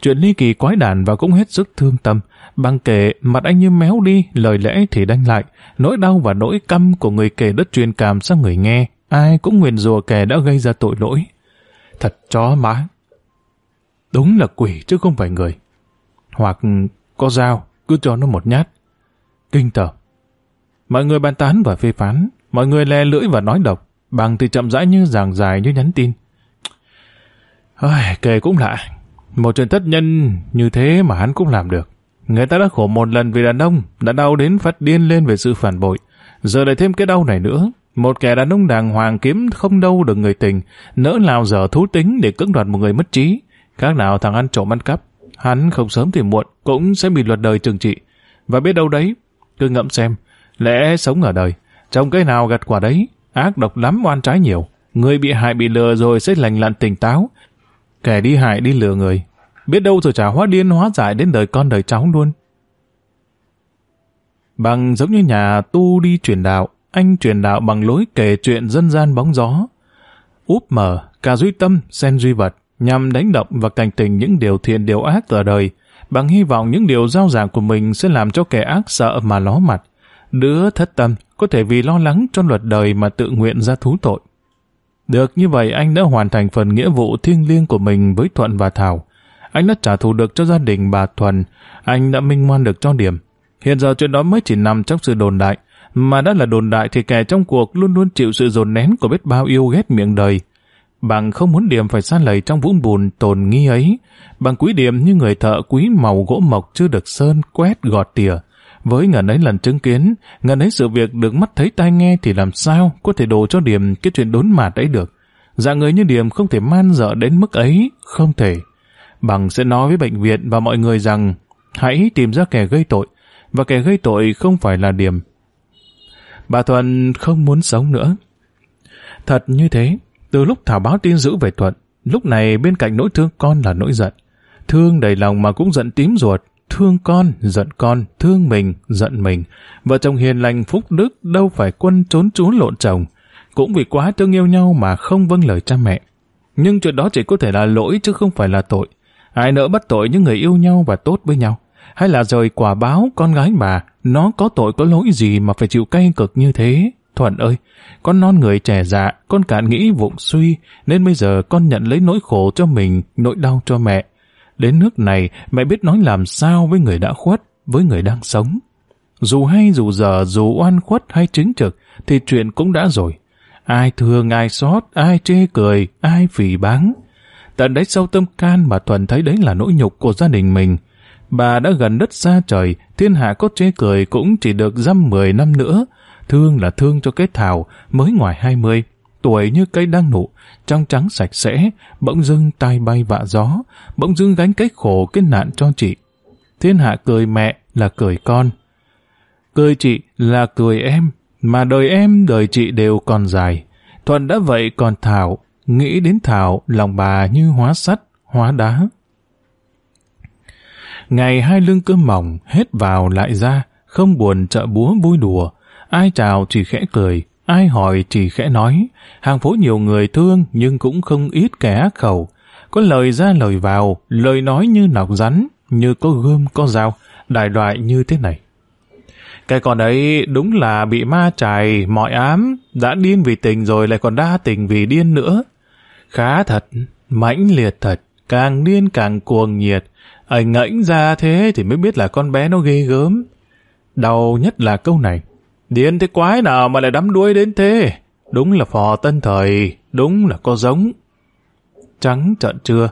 Chuyện ly kỳ quái đản và cũng hết sức thương tâm. Bằng kể, mặt anh như méo đi, lời lẽ thì đanh lại. Nỗi đau và nỗi căm của người kể đất truyền cảm sang người nghe. Ai cũng nguyền rùa kẻ đã gây ra tội lỗi. Thật chó má. Đúng là quỷ chứ không phải người. Hoặc có dao, cứ cho nó một nhát. Kinh tởm. Mọi người bàn tán và phê phán. Mọi người le lưỡi và nói độc. Bằng thì chậm rãi như giảng dài như nhắn tin. Ôi, kể cũng lạ. Một chuyện tất nhân như thế mà hắn cũng làm được. Người ta đã khổ một lần vì đàn ông, đã đau đến phát điên lên về sự phản bội. Giờ lại thêm cái đau này nữa. Một kẻ đàn ông đàng hoàng kiếm không đâu được người tình, nỡ nào giờ thú tính để cưỡng đoạt một người mất trí. Khác nào thằng ăn trộm ăn cắp, hắn không sớm thì muộn cũng sẽ bị luật đời trừng trị. Và biết đâu đấy, cứ ngẫm xem, lẽ sống ở đời, trong cái nào gặt quả đấy, ác độc lắm oan trái nhiều. Người bị hại bị lừa rồi sẽ lành lặn tỉnh táo. Kẻ đi hại đi lừa người, biết đâu rồi trả hóa điên hóa giải đến đời con đời cháu luôn. Bằng giống như nhà tu đi truyền đạo, anh truyền đạo bằng lối kể chuyện dân gian bóng gió. Úp mở, cả duy tâm, sen duy vật, nhằm đánh động và cảnh tình những điều thiện điều ác ở đời, bằng hy vọng những điều giao giảng của mình sẽ làm cho kẻ ác sợ mà ló mặt. Đứa thất tâm có thể vì lo lắng cho luật đời mà tự nguyện ra thú tội. Được như vậy anh đã hoàn thành phần nghĩa vụ thiêng liêng của mình với Thuận và Thảo. Anh đã trả thù được cho gia đình bà Thuần, anh đã minh ngoan được cho điểm. Hiện giờ chuyện đó mới chỉ nằm trong sự đồn đại, mà đã là đồn đại thì kẻ trong cuộc luôn luôn chịu sự dồn nén của biết bao yêu ghét miệng đời. Bằng không muốn điểm phải xa lầy trong vũng bùn tồn nghi ấy, bằng quý điểm như người thợ quý màu gỗ mộc chưa được sơn, quét, gọt tỉa. Với ngần ấy lần chứng kiến, ngần ấy sự việc được mắt thấy tai nghe thì làm sao có thể đổ cho điểm cái chuyện đốn mạt ấy được. Dạng người như điểm không thể man dợ đến mức ấy, không thể. Bằng sẽ nói với bệnh viện và mọi người rằng hãy tìm ra kẻ gây tội, và kẻ gây tội không phải là điểm. Bà Thuận không muốn sống nữa. Thật như thế, từ lúc Thảo báo tin dữ về Thuận, lúc này bên cạnh nỗi thương con là nỗi giận. Thương đầy lòng mà cũng giận tím ruột, thương con, giận con, thương mình, giận mình. Vợ chồng hiền lành phúc đức đâu phải quân trốn trốn lộn chồng, cũng vì quá thương yêu nhau mà không vâng lời cha mẹ. Nhưng chuyện đó chỉ có thể là lỗi chứ không phải là tội. Ai nỡ bắt tội những người yêu nhau và tốt với nhau? Hay là rời quả báo con gái bà, nó có tội có lỗi gì mà phải chịu cay cực như thế? Thuận ơi, con non người trẻ dạ, con cạn nghĩ vụng suy, nên bây giờ con nhận lấy nỗi khổ cho mình, nỗi đau cho mẹ. Đến nước này, mẹ biết nói làm sao với người đã khuất, với người đang sống. Dù hay dù giờ, dù oan khuất hay chính trực, thì chuyện cũng đã rồi. Ai thương, ai xót, ai chê cười, ai phỉ báng. Tận đáy sâu tâm can mà Thuần thấy đấy là nỗi nhục của gia đình mình. Bà đã gần đất xa trời, thiên hạ có chê cười cũng chỉ được dăm mười năm nữa. Thương là thương cho cái thảo, mới ngoài hai mươi, tuổi như cây đang nụ, trong trắng sạch sẽ, bỗng dưng tai bay vạ gió, bỗng dưng gánh cái khổ cái nạn cho chị. Thiên hạ cười mẹ là cười con. Cười chị là cười em, mà đời em đời chị đều còn dài. Thuận đã vậy còn Thảo, nghĩ đến Thảo lòng bà như hóa sắt, hóa đá. Ngày hai lưng cơm mỏng, hết vào lại ra, không buồn trợ búa vui đùa. Ai chào chỉ khẽ cười, ai hỏi chỉ khẽ nói. Hàng phố nhiều người thương nhưng cũng không ít kẻ ác khẩu. Có lời ra lời vào, lời nói như nọc rắn, như có gươm có dao, đại loại như thế này. Cái con ấy đúng là bị ma chài, mọi ám, đã điên vì tình rồi lại còn đa tình vì điên nữa. Khá thật, mãnh liệt thật, càng điên càng cuồng nhiệt, anh ngẫnh ra thế thì mới biết là con bé nó ghê gớm. Đau nhất là câu này. Điên thế quái nào mà lại đắm đuối đến thế? Đúng là phò tân thời, đúng là có giống. Trắng trận chưa?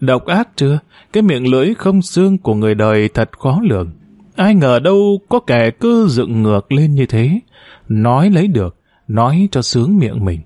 Độc ác chưa? Cái miệng lưỡi không xương của người đời thật khó lường. Ai ngờ đâu có kẻ cứ dựng ngược lên như thế. Nói lấy được, nói cho sướng miệng mình.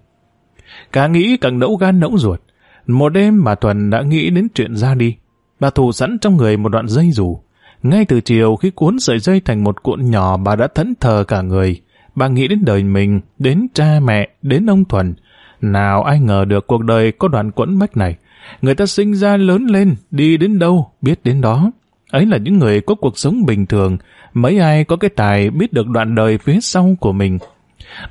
Càng nghĩ càng nẫu gan nẫu ruột. Một đêm bà Tuần đã nghĩ đến chuyện ra đi. Bà thù sẵn trong người một đoạn dây rủ. Ngay từ chiều khi cuốn sợi dây thành một cuộn nhỏ bà đã thẫn thờ cả người. Bà nghĩ đến đời mình, đến cha mẹ, đến ông Thuần. Nào ai ngờ được cuộc đời có đoạn quẫn bách này. Người ta sinh ra lớn lên, đi đến đâu, biết đến đó. Ấy là những người có cuộc sống bình thường, mấy ai có cái tài biết được đoạn đời phía sau của mình.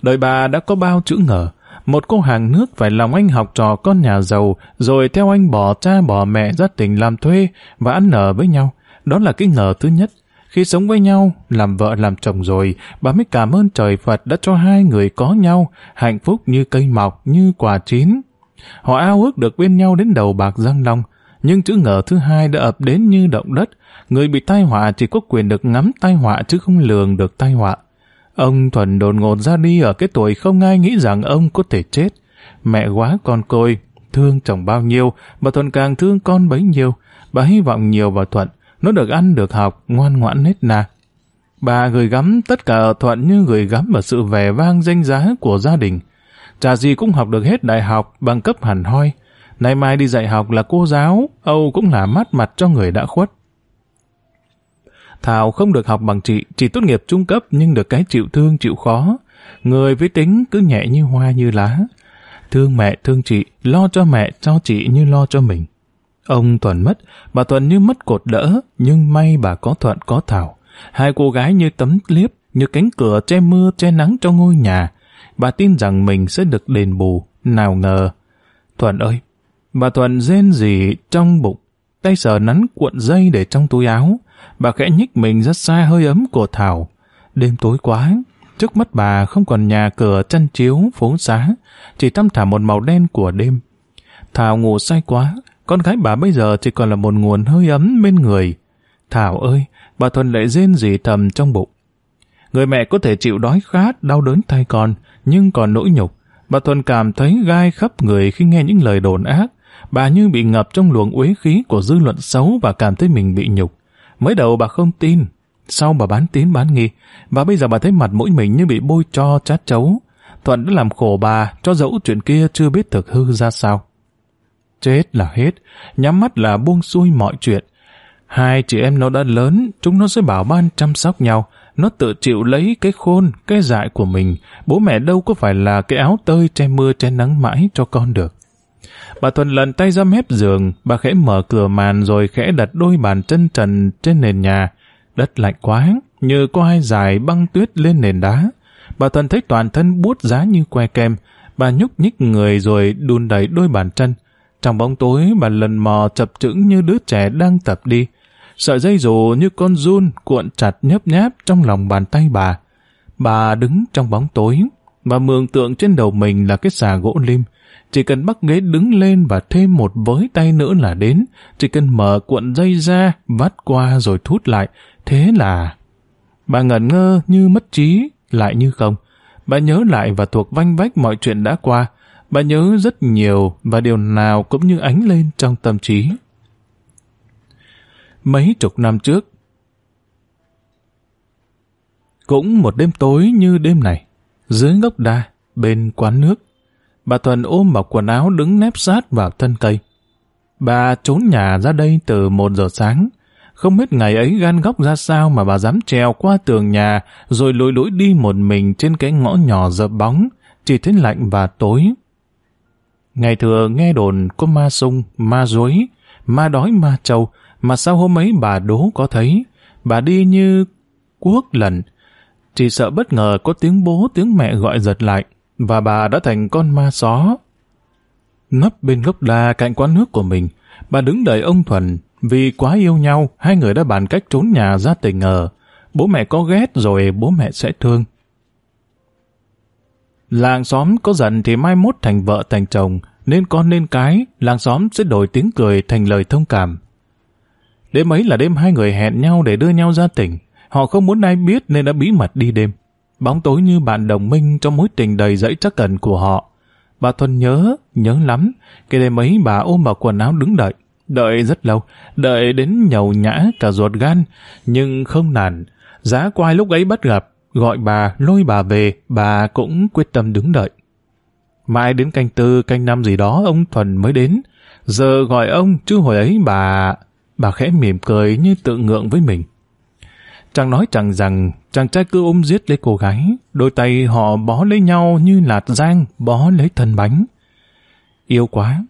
Đời bà đã có bao chữ ngờ, một cô hàng nước phải lòng anh học trò con nhà giàu, rồi theo anh bỏ cha bỏ mẹ ra tỉnh làm thuê và ăn nở với nhau. Đó là cái ngờ thứ nhất. Khi sống với nhau, làm vợ làm chồng rồi, bà mới cảm ơn trời Phật đã cho hai người có nhau, hạnh phúc như cây mọc, như quả chín. Họ ao ước được bên nhau đến đầu bạc răng long, nhưng chữ ngờ thứ hai đã ập đến như động đất. Người bị tai họa chỉ có quyền được ngắm tai họa chứ không lường được tai họa. Ông Thuần đồn ngột ra đi ở cái tuổi không ai nghĩ rằng ông có thể chết. Mẹ quá con côi, thương chồng bao nhiêu, bà Thuần càng thương con bấy nhiêu. Bà hy vọng nhiều vào Thuận, nó được ăn được học, ngoan ngoãn hết na. Bà gửi gắm tất cả ở Thuận như gửi gắm vào sự vẻ vang danh giá của gia đình. Chả gì cũng học được hết đại học bằng cấp hẳn hoi. Nay mai đi dạy học là cô giáo, Âu cũng là mắt mặt cho người đã khuất. Thảo không được học bằng chị, chỉ tốt nghiệp trung cấp nhưng được cái chịu thương chịu khó. Người với tính cứ nhẹ như hoa như lá. Thương mẹ thương chị, lo cho mẹ cho chị như lo cho mình. Ông Thuận mất, bà Thuận như mất cột đỡ, nhưng may bà có Thuận có Thảo. Hai cô gái như tấm liếp, như cánh cửa che mưa che nắng cho ngôi nhà. Bà tin rằng mình sẽ được đền bù, nào ngờ. Thuận ơi, bà Thuận rên gì trong bụng, tay sờ nắn cuộn dây để trong túi áo, Bà khẽ nhích mình rất xa hơi ấm của Thảo. Đêm tối quá, trước mắt bà không còn nhà cửa chăn chiếu, phố xá, chỉ tăm thả một màu đen của đêm. Thảo ngủ say quá, con gái bà bây giờ chỉ còn là một nguồn hơi ấm bên người. Thảo ơi, bà Thuần lại rên rỉ thầm trong bụng. Người mẹ có thể chịu đói khát, đau đớn thay con, nhưng còn nỗi nhục. Bà Thuần cảm thấy gai khắp người khi nghe những lời đồn ác. Bà như bị ngập trong luồng uế khí của dư luận xấu và cảm thấy mình bị nhục. Mới đầu bà không tin, sau bà bán tín bán nghi, và bây giờ bà thấy mặt mũi mình như bị bôi cho chát chấu. Thuận đã làm khổ bà, cho dẫu chuyện kia chưa biết thực hư ra sao. Chết là hết, nhắm mắt là buông xuôi mọi chuyện. Hai chị em nó đã lớn, chúng nó sẽ bảo ban chăm sóc nhau, nó tự chịu lấy cái khôn, cái dại của mình, bố mẹ đâu có phải là cái áo tơi che mưa che nắng mãi cho con được. Bà Thuần lần tay ra mép giường, bà khẽ mở cửa màn rồi khẽ đặt đôi bàn chân trần trên nền nhà. Đất lạnh quá, như có ai dài băng tuyết lên nền đá. Bà Thuần thấy toàn thân buốt giá như que kem. Bà nhúc nhích người rồi đun đầy đôi bàn chân. Trong bóng tối, bà lần mò chập chững như đứa trẻ đang tập đi. Sợi dây dù như con run cuộn chặt nhấp nháp trong lòng bàn tay bà. Bà đứng trong bóng tối, và mường tượng trên đầu mình là cái xà gỗ lim. Chỉ cần bắt ghế đứng lên và thêm một với tay nữa là đến. Chỉ cần mở cuộn dây ra, vắt qua rồi thút lại. Thế là... Bà ngẩn ngơ như mất trí, lại như không. Bà nhớ lại và thuộc vanh vách mọi chuyện đã qua. Bà nhớ rất nhiều và điều nào cũng như ánh lên trong tâm trí. Mấy chục năm trước, cũng một đêm tối như đêm này, dưới gốc đa, bên quán nước, bà Thuần ôm bọc quần áo đứng nép sát vào thân cây. Bà trốn nhà ra đây từ một giờ sáng, không biết ngày ấy gan góc ra sao mà bà dám trèo qua tường nhà rồi lội lối đi một mình trên cái ngõ nhỏ dợp bóng, chỉ thấy lạnh và tối. Ngày thừa nghe đồn có ma sung, ma dối, ma đói ma trâu, mà sao hôm ấy bà đố có thấy, bà đi như quốc lần, chỉ sợ bất ngờ có tiếng bố tiếng mẹ gọi giật lại, và bà đã thành con ma xó. Nấp bên gốc đa cạnh quán nước của mình, bà đứng đợi ông Thuần, vì quá yêu nhau, hai người đã bàn cách trốn nhà ra tình ngờ. Bố mẹ có ghét rồi bố mẹ sẽ thương. Làng xóm có giận thì mai mốt thành vợ thành chồng, nên con nên cái, làng xóm sẽ đổi tiếng cười thành lời thông cảm. Đêm ấy là đêm hai người hẹn nhau để đưa nhau ra tỉnh. Họ không muốn ai biết nên đã bí mật đi đêm. Bóng tối như bạn đồng minh trong mối tình đầy dẫy chắc cần của họ. Bà Thuần nhớ, nhớ lắm. Cái đêm ấy bà ôm vào quần áo đứng đợi. Đợi rất lâu, đợi đến nhầu nhã cả ruột gan, nhưng không nản. Giá quai lúc ấy bắt gặp, gọi bà, lôi bà về, bà cũng quyết tâm đứng đợi. Mãi đến canh tư, canh năm gì đó ông Thuần mới đến. Giờ gọi ông, chứ hồi ấy bà... Bà khẽ mỉm cười như tự ngượng với mình. Chàng nói chẳng rằng chàng trai cứ ôm giết lấy cô gái, đôi tay họ bó lấy nhau như lạt giang bó lấy thân bánh. Yêu quá,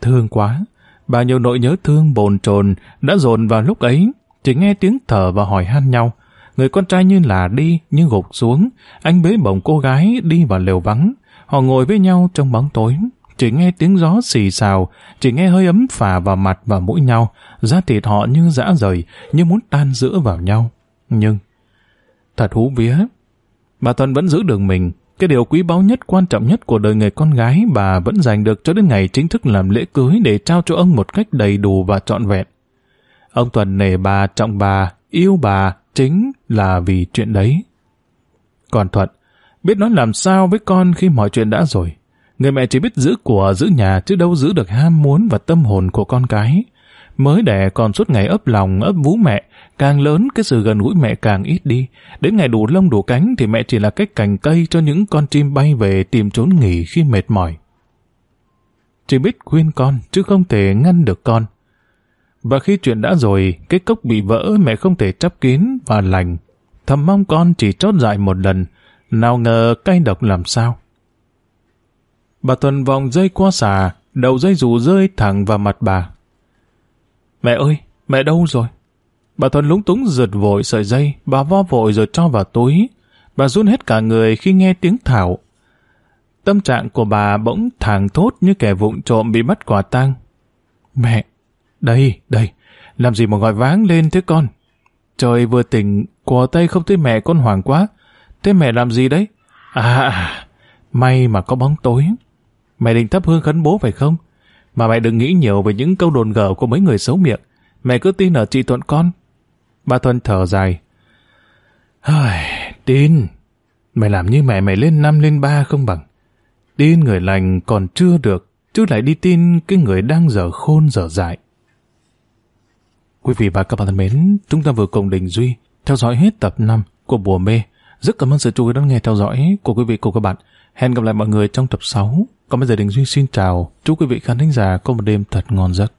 thương quá, bao nhiêu nỗi nhớ thương bồn chồn đã dồn vào lúc ấy, chỉ nghe tiếng thở và hỏi han nhau. Người con trai như là đi, như gục xuống, anh bế bổng cô gái đi vào lều vắng. Họ ngồi với nhau trong bóng tối, chỉ nghe tiếng gió xì xào, chỉ nghe hơi ấm phả vào mặt và mũi nhau, da thịt họ như dã rời, như muốn tan giữa vào nhau. Nhưng, thật hú vía, bà Thuần vẫn giữ được mình. Cái điều quý báu nhất, quan trọng nhất của đời người con gái bà vẫn giành được cho đến ngày chính thức làm lễ cưới để trao cho ông một cách đầy đủ và trọn vẹn. Ông Tuần nể bà, trọng bà, yêu bà, chính là vì chuyện đấy. Còn Thuận, biết nói làm sao với con khi mọi chuyện đã rồi. Người mẹ chỉ biết giữ của, giữ nhà chứ đâu giữ được ham muốn và tâm hồn của con cái. Mới đẻ còn suốt ngày ấp lòng, ấp vú mẹ, càng lớn cái sự gần gũi mẹ càng ít đi. Đến ngày đủ lông đủ cánh thì mẹ chỉ là cái cành cây cho những con chim bay về tìm trốn nghỉ khi mệt mỏi. Chỉ biết khuyên con chứ không thể ngăn được con. Và khi chuyện đã rồi, cái cốc bị vỡ mẹ không thể chắp kín và lành. Thầm mong con chỉ chót dại một lần, nào ngờ cay độc làm sao. Bà Tuần vòng dây qua xà, đầu dây dù rơi thẳng vào mặt bà. Mẹ ơi, mẹ đâu rồi? Bà Thuần lúng túng giật vội sợi dây, bà vo vội rồi cho vào túi. Bà run hết cả người khi nghe tiếng Thảo. Tâm trạng của bà bỗng thàng thốt như kẻ vụng trộm bị bắt quả tang. Mẹ, đây, đây, làm gì mà gọi váng lên thế con? Trời vừa tỉnh, quả tay không thấy mẹ con hoảng quá. Thế mẹ làm gì đấy? À, may mà có bóng tối. Mẹ định thắp hương khấn bố phải không? Mà mẹ đừng nghĩ nhiều về những câu đồn gở của mấy người xấu miệng. Mẹ cứ tin ở chị Thuận con. Bà Thuận thở dài. Tin, mày làm như mẹ mày lên năm lên ba không bằng. Tin người lành còn chưa được, chứ lại đi tin cái người đang dở khôn dở dại. Quý vị và các bạn thân mến, chúng ta vừa cùng Đình Duy theo dõi hết tập 5 của Bùa Mê. Rất cảm ơn sự chú ý đón nghe theo dõi của quý vị cùng các bạn. Hẹn gặp lại mọi người trong tập 6. Còn bây giờ Đình Duy xin chào. Chúc quý vị khán thính giả có một đêm thật ngon giấc.